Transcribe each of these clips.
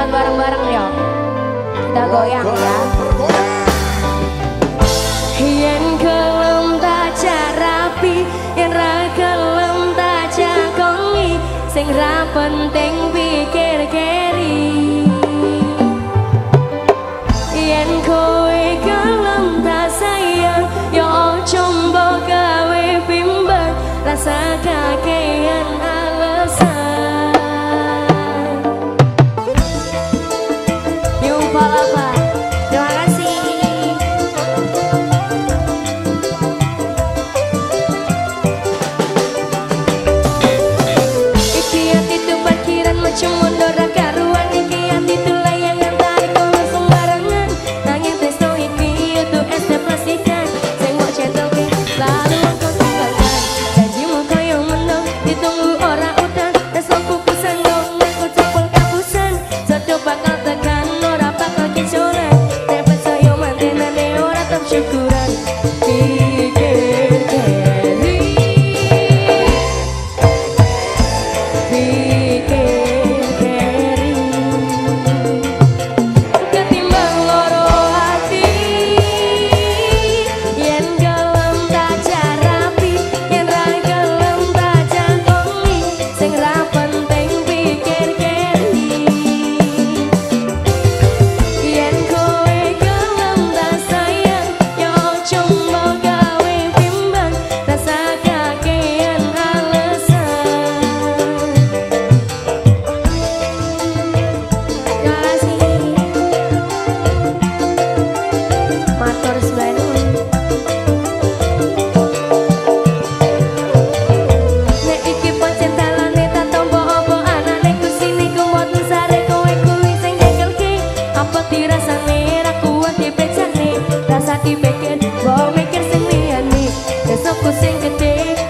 Jangan bareng-bareng yo Kita goyang ya Yen kelem tak rapi Yen ra kelem tak kongi Sing ra penting you go. single day.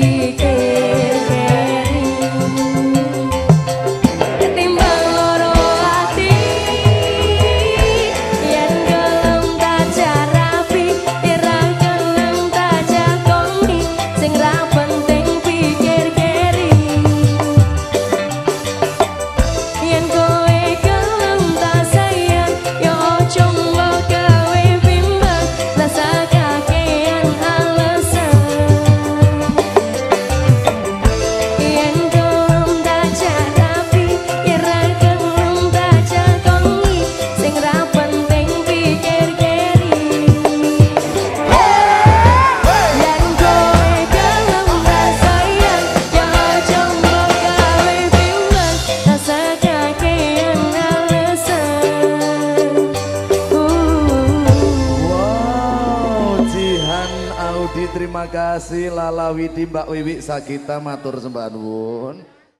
que terima kasih Lala Widi Mbak Wiwi Sakita matur sembah.